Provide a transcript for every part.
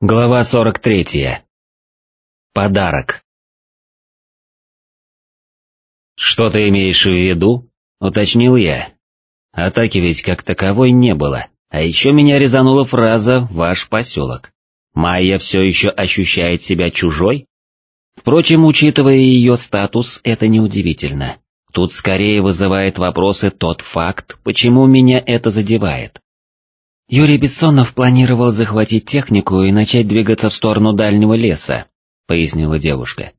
Глава 43. Подарок. «Что ты имеешь в виду?» — уточнил я. Атаки ведь как таковой не было, а еще меня резанула фраза «ваш поселок». Майя все еще ощущает себя чужой? Впрочем, учитывая ее статус, это неудивительно. Тут скорее вызывает вопросы тот факт, почему меня это задевает. Юрий Бессонов планировал захватить технику и начать двигаться в сторону дальнего леса, пояснила девушка.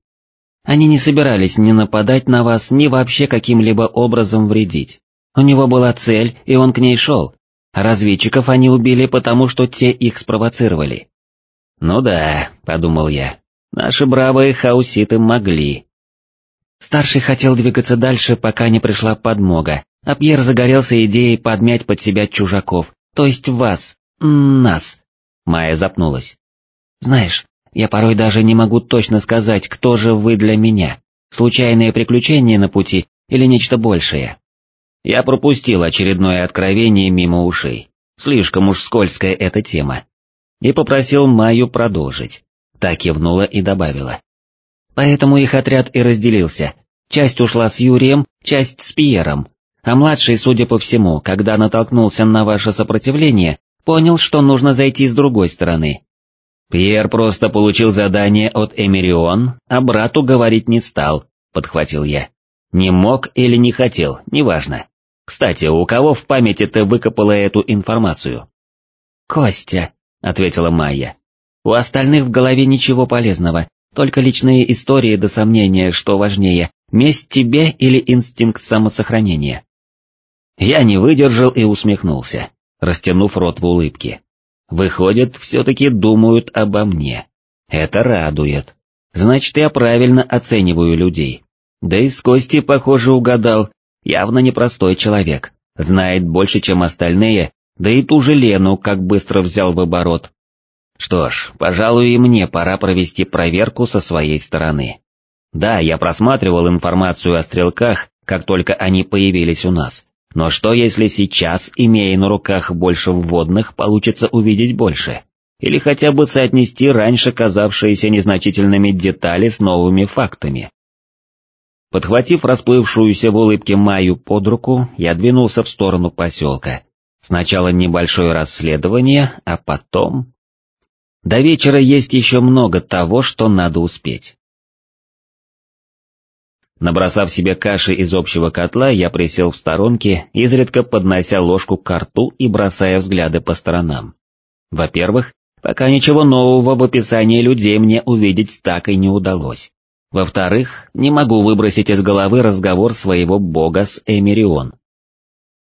Они не собирались ни нападать на вас, ни вообще каким-либо образом вредить. У него была цель, и он к ней шел. разведчиков они убили, потому что те их спровоцировали. Ну да, подумал я, наши бравые хауситы могли. Старший хотел двигаться дальше, пока не пришла подмога, а Пьер загорелся идеей подмять под себя чужаков, то есть вас, нас. Майя запнулась. Знаешь, я порой даже не могу точно сказать, кто же вы для меня. Случайные приключения на пути или нечто большее. Я пропустил очередное откровение мимо ушей. Слишком уж скользкая эта тема. И попросил Майю продолжить. Так кивнула и добавила. Поэтому их отряд и разделился. Часть ушла с Юрием, часть с Пьером, а младший, судя по всему, когда натолкнулся на ваше сопротивление, понял, что нужно зайти с другой стороны. Пьер просто получил задание от Эмирион, а брату говорить не стал, подхватил я. Не мог или не хотел, неважно. Кстати, у кого в памяти ты выкопала эту информацию? Костя, ответила Майя. У остальных в голове ничего полезного, только личные истории до сомнения, что важнее, месть тебе или инстинкт самосохранения. Я не выдержал и усмехнулся, растянув рот в улыбке. Выходит, все-таки думают обо мне. Это радует. Значит, я правильно оцениваю людей. Да и с Кости, похоже, угадал, явно непростой человек, знает больше, чем остальные, да и ту же Лену как быстро взял в оборот. Что ж, пожалуй, и мне пора провести проверку со своей стороны. Да, я просматривал информацию о стрелках, как только они появились у нас, но что если сейчас, имея на руках больше вводных, получится увидеть больше? Или хотя бы соотнести раньше казавшиеся незначительными детали с новыми фактами? Подхватив расплывшуюся в улыбке Майю под руку, я двинулся в сторону поселка. Сначала небольшое расследование, а потом... До вечера есть еще много того, что надо успеть. Набросав себе каши из общего котла, я присел в сторонке, изредка поднося ложку к рту и бросая взгляды по сторонам. Во-первых, пока ничего нового в описании людей мне увидеть так и не удалось. Во-вторых, не могу выбросить из головы разговор своего бога с Эмирион.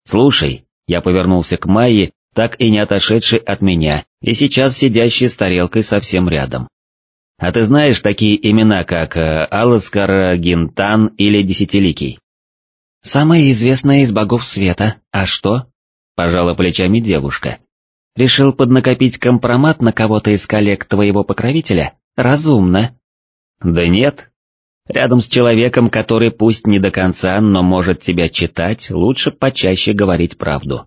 «Слушай», я повернулся к Майе, так и не отошедшей от меня, и сейчас сидящей с тарелкой совсем рядом. А ты знаешь такие имена, как э, Аласкар, Гинтан или Десятиликий? Самые известные из богов света, а что? Пожала плечами девушка. Решил поднакопить компромат на кого-то из коллег твоего покровителя? Разумно. Да нет. Рядом с человеком, который пусть не до конца, но может тебя читать, лучше почаще говорить правду.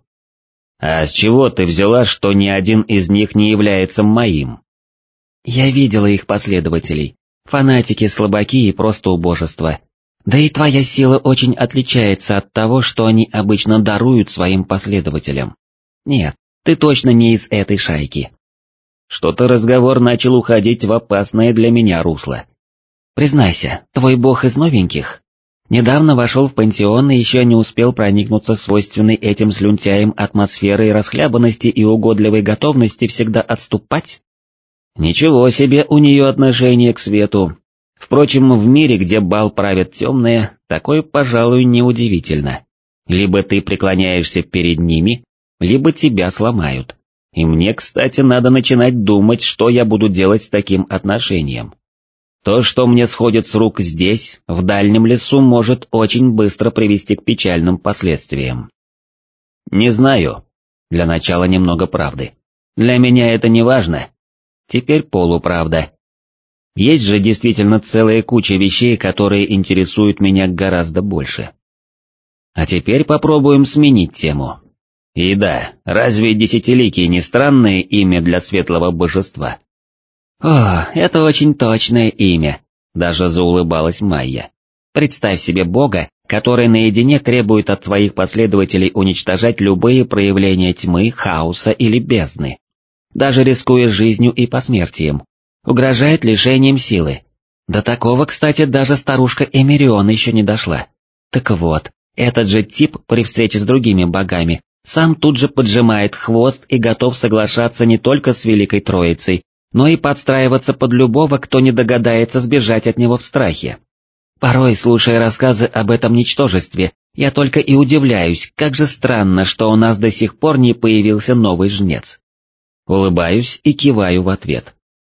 А с чего ты взяла, что ни один из них не является моим? Я видела их последователей, фанатики, слабаки и просто убожество. Да и твоя сила очень отличается от того, что они обычно даруют своим последователям. Нет, ты точно не из этой шайки. Что-то разговор начал уходить в опасное для меня русло. Признайся, твой бог из новеньких? Недавно вошел в пантеон и еще не успел проникнуться свойственной этим слюнтяем атмосферой расхлябанности и угодливой готовности всегда отступать? Ничего себе у нее отношение к свету. Впрочем, в мире, где бал правят темные, такое, пожалуй, неудивительно. Либо ты преклоняешься перед ними, либо тебя сломают. И мне, кстати, надо начинать думать, что я буду делать с таким отношением. То, что мне сходит с рук здесь, в дальнем лесу, может очень быстро привести к печальным последствиям. Не знаю. Для начала немного правды. Для меня это не важно, Теперь полуправда. Есть же действительно целая куча вещей, которые интересуют меня гораздо больше. А теперь попробуем сменить тему. И да, разве Десятиликий не странное имя для светлого божества? «О, это очень точное имя», — даже заулыбалась Майя. «Представь себе Бога, который наедине требует от твоих последователей уничтожать любые проявления тьмы, хаоса или бездны, даже рискуя жизнью и посмертием, угрожает лишением силы. До такого, кстати, даже старушка Эмирион еще не дошла. Так вот, этот же тип при встрече с другими богами сам тут же поджимает хвост и готов соглашаться не только с Великой Троицей, но и подстраиваться под любого, кто не догадается сбежать от него в страхе. Порой, слушая рассказы об этом ничтожестве, я только и удивляюсь, как же странно, что у нас до сих пор не появился новый жнец. Улыбаюсь и киваю в ответ.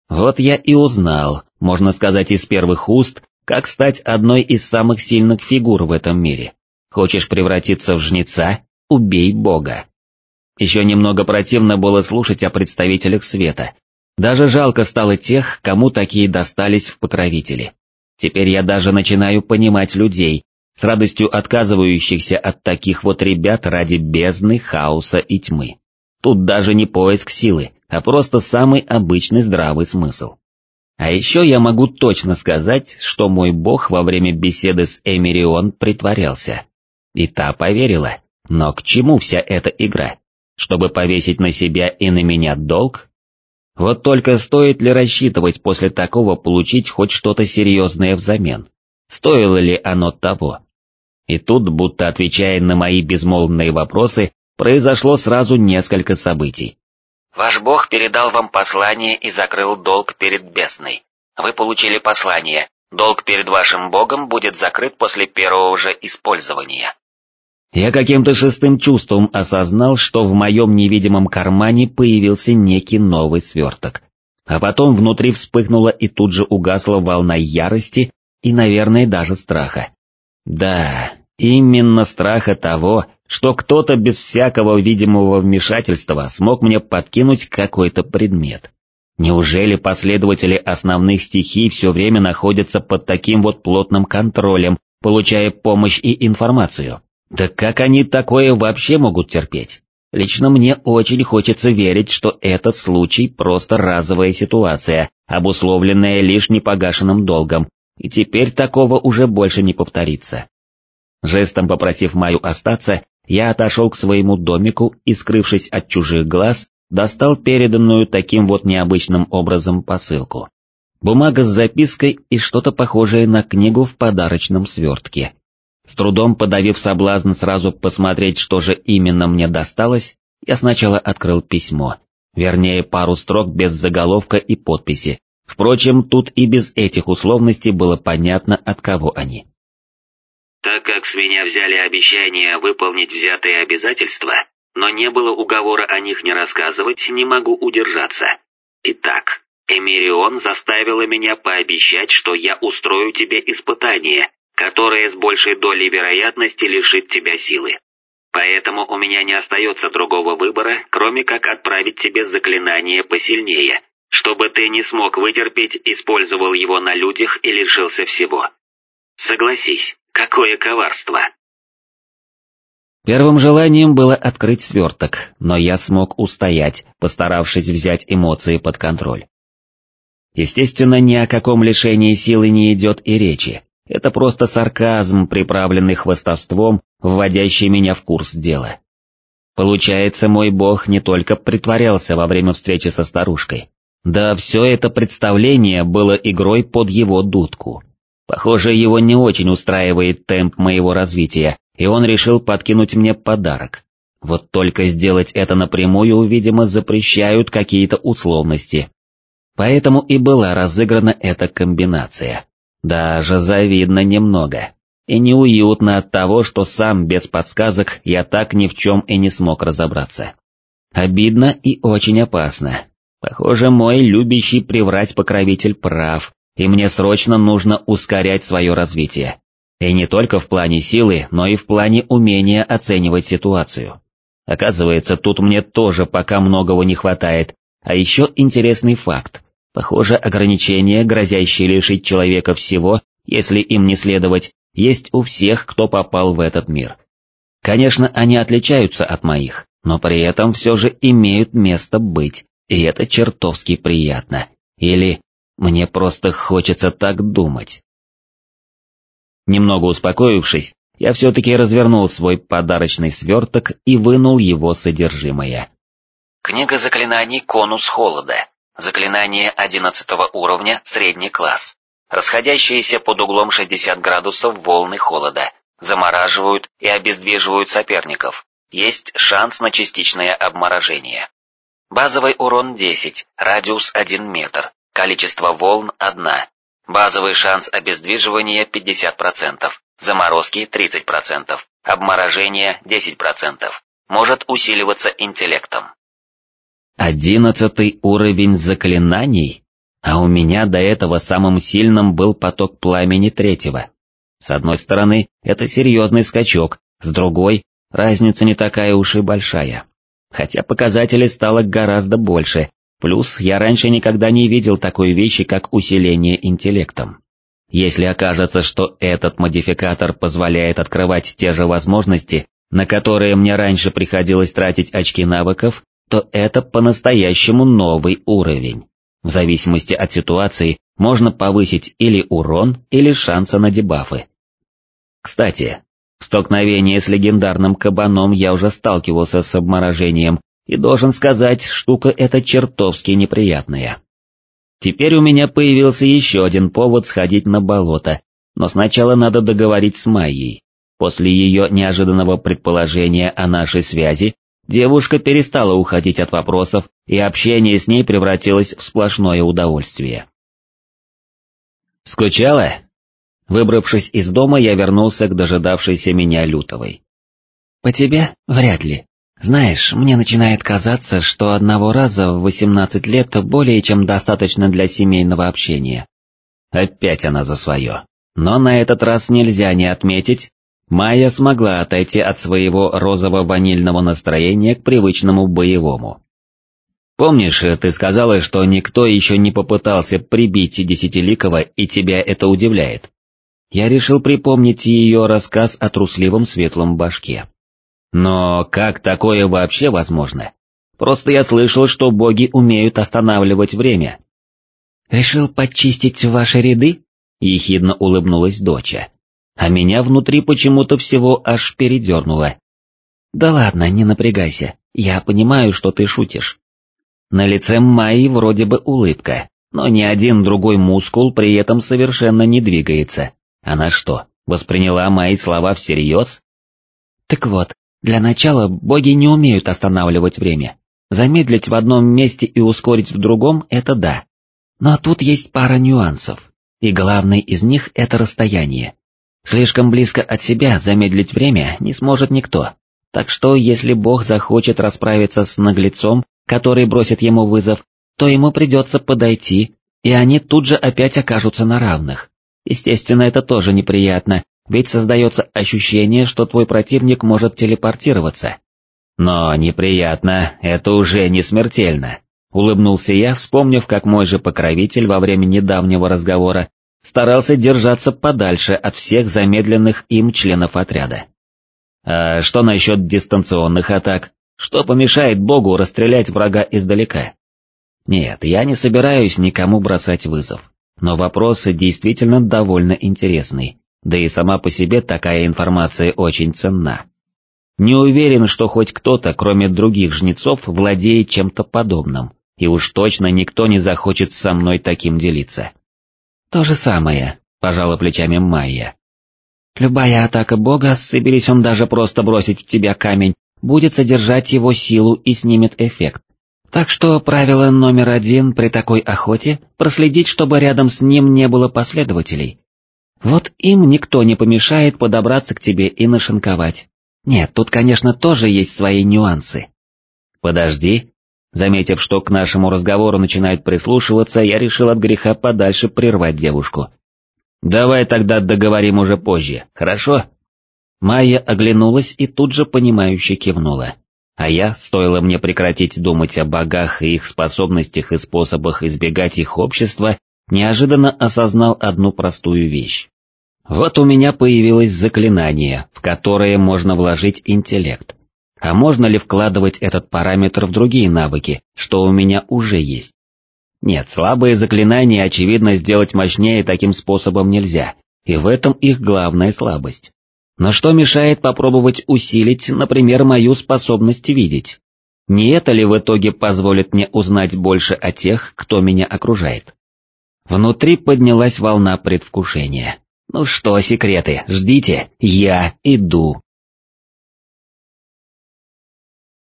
Вот я и узнал, можно сказать из первых уст, как стать одной из самых сильных фигур в этом мире. Хочешь превратиться в жнеца? Убей Бога. Еще немного противно было слушать о представителях света. Даже жалко стало тех, кому такие достались в покровители. Теперь я даже начинаю понимать людей, с радостью отказывающихся от таких вот ребят ради бездны, хаоса и тьмы. Тут даже не поиск силы, а просто самый обычный здравый смысл. А еще я могу точно сказать, что мой бог во время беседы с Эмирион притворялся. И та поверила, но к чему вся эта игра? Чтобы повесить на себя и на меня долг? Вот только стоит ли рассчитывать после такого получить хоть что-то серьезное взамен? Стоило ли оно того? И тут, будто отвечая на мои безмолвные вопросы, произошло сразу несколько событий. Ваш бог передал вам послание и закрыл долг перед бесной. Вы получили послание, долг перед вашим богом будет закрыт после первого же использования. Я каким-то шестым чувством осознал, что в моем невидимом кармане появился некий новый сверток. А потом внутри вспыхнула и тут же угасла волна ярости и, наверное, даже страха. Да, именно страха того, что кто-то без всякого видимого вмешательства смог мне подкинуть какой-то предмет. Неужели последователи основных стихий все время находятся под таким вот плотным контролем, получая помощь и информацию? Да как они такое вообще могут терпеть? Лично мне очень хочется верить, что этот случай просто разовая ситуация, обусловленная лишь непогашенным долгом, и теперь такого уже больше не повторится. Жестом попросив Маю остаться, я отошел к своему домику и, скрывшись от чужих глаз, достал переданную таким вот необычным образом посылку. Бумага с запиской и что-то похожее на книгу в подарочном свертке. С трудом подавив соблазн сразу посмотреть, что же именно мне досталось, я сначала открыл письмо, вернее пару строк без заголовка и подписи. Впрочем, тут и без этих условностей было понятно, от кого они. Так как с меня взяли обещание выполнить взятые обязательства, но не было уговора о них не рассказывать, не могу удержаться. Итак, Эмирион заставила меня пообещать, что я устрою тебе испытание, которое с большей долей вероятности лишит тебя силы. Поэтому у меня не остается другого выбора, кроме как отправить тебе заклинание посильнее, чтобы ты не смог вытерпеть, использовал его на людях и лишился всего. Согласись, какое коварство. Первым желанием было открыть сверток, но я смог устоять, постаравшись взять эмоции под контроль. Естественно, ни о каком лишении силы не идет и речи, это просто сарказм, приправленный хвостовством, вводящий меня в курс дела. Получается, мой бог не только притворялся во время встречи со старушкой, да все это представление было игрой под его дудку. Похоже, его не очень устраивает темп моего развития, и он решил подкинуть мне подарок. Вот только сделать это напрямую, видимо, запрещают какие-то условности. Поэтому и была разыграна эта комбинация. Даже завидно немного. И неуютно от того, что сам без подсказок я так ни в чем и не смог разобраться. Обидно и очень опасно. Похоже, мой любящий приврать покровитель прав, и мне срочно нужно ускорять свое развитие. И не только в плане силы, но и в плане умения оценивать ситуацию. Оказывается, тут мне тоже пока многого не хватает, а еще интересный факт. Похоже, ограничения, грозящие лишить человека всего, если им не следовать, есть у всех, кто попал в этот мир. Конечно, они отличаются от моих, но при этом все же имеют место быть, и это чертовски приятно. Или мне просто хочется так думать. Немного успокоившись, я все-таки развернул свой подарочный сверток и вынул его содержимое. Книга заклинаний «Конус холода». Заклинание 11 уровня, средний класс. Расходящиеся под углом 60 градусов волны холода. Замораживают и обездвиживают соперников. Есть шанс на частичное обморожение. Базовый урон 10, радиус 1 метр, количество волн 1. Базовый шанс обездвиживания 50%, заморозки 30%, обморожение 10%. Может усиливаться интеллектом. Одиннадцатый уровень заклинаний? А у меня до этого самым сильным был поток пламени третьего. С одной стороны, это серьезный скачок, с другой, разница не такая уж и большая. Хотя показателей стало гораздо больше, плюс я раньше никогда не видел такой вещи, как усиление интеллектом. Если окажется, что этот модификатор позволяет открывать те же возможности, на которые мне раньше приходилось тратить очки навыков, то это по-настоящему новый уровень. В зависимости от ситуации можно повысить или урон, или шансы на дебафы. Кстати, в столкновении с легендарным кабаном я уже сталкивался с обморожением, и должен сказать, штука эта чертовски неприятная. Теперь у меня появился еще один повод сходить на болото, но сначала надо договорить с Майей. После ее неожиданного предположения о нашей связи, девушка перестала уходить от вопросов, и общение с ней превратилось в сплошное удовольствие. «Скучала?» Выбравшись из дома, я вернулся к дожидавшейся меня Лютовой. «По тебе? Вряд ли. Знаешь, мне начинает казаться, что одного раза в восемнадцать лет более чем достаточно для семейного общения». Опять она за свое. Но на этот раз нельзя не отметить, Майя смогла отойти от своего розово-ванильного настроения к привычному боевому. Помнишь, ты сказала, что никто еще не попытался прибить Десятиликова, и тебя это удивляет? я решил припомнить ее рассказ о трусливом светлом башке. Но как такое вообще возможно? Просто я слышал, что боги умеют останавливать время. «Решил почистить ваши ряды?» — ехидно улыбнулась доча. А меня внутри почему-то всего аж передернуло. «Да ладно, не напрягайся, я понимаю, что ты шутишь». На лице Майи вроде бы улыбка, но ни один другой мускул при этом совершенно не двигается. Она что, восприняла мои слова всерьез? Так вот, для начала боги не умеют останавливать время. Замедлить в одном месте и ускорить в другом — это да. Но тут есть пара нюансов, и главный из них — это расстояние. Слишком близко от себя замедлить время не сможет никто. Так что, если бог захочет расправиться с наглецом, который бросит ему вызов, то ему придется подойти, и они тут же опять окажутся на равных. Естественно, это тоже неприятно, ведь создается ощущение, что твой противник может телепортироваться. Но неприятно, это уже не смертельно. Улыбнулся я, вспомнив, как мой же покровитель во время недавнего разговора старался держаться подальше от всех замедленных им членов отряда. А что насчет дистанционных атак? Что помешает богу расстрелять врага издалека? Нет, я не собираюсь никому бросать вызов но вопрос действительно довольно интересный, да и сама по себе такая информация очень ценна. Не уверен, что хоть кто-то, кроме других жнецов, владеет чем-то подобным, и уж точно никто не захочет со мной таким делиться. То же самое, пожала плечами Майя. Любая атака бога, соберись он даже просто бросить в тебя камень, будет содержать его силу и снимет эффект. Так что правило номер один при такой охоте – проследить, чтобы рядом с ним не было последователей. Вот им никто не помешает подобраться к тебе и нашинковать. Нет, тут, конечно, тоже есть свои нюансы. Подожди. Заметив, что к нашему разговору начинает прислушиваться, я решил от греха подальше прервать девушку. Давай тогда договорим уже позже, хорошо? Майя оглянулась и тут же понимающе кивнула. А я, стоило мне прекратить думать о богах и их способностях и способах избегать их общества, неожиданно осознал одну простую вещь. Вот у меня появилось заклинание, в которое можно вложить интеллект. А можно ли вкладывать этот параметр в другие навыки, что у меня уже есть? Нет, слабые заклинания очевидно сделать мощнее таким способом нельзя, и в этом их главная слабость. Но что мешает попробовать усилить, например, мою способность видеть? Не это ли в итоге позволит мне узнать больше о тех, кто меня окружает? Внутри поднялась волна предвкушения. Ну что, секреты, ждите, я иду.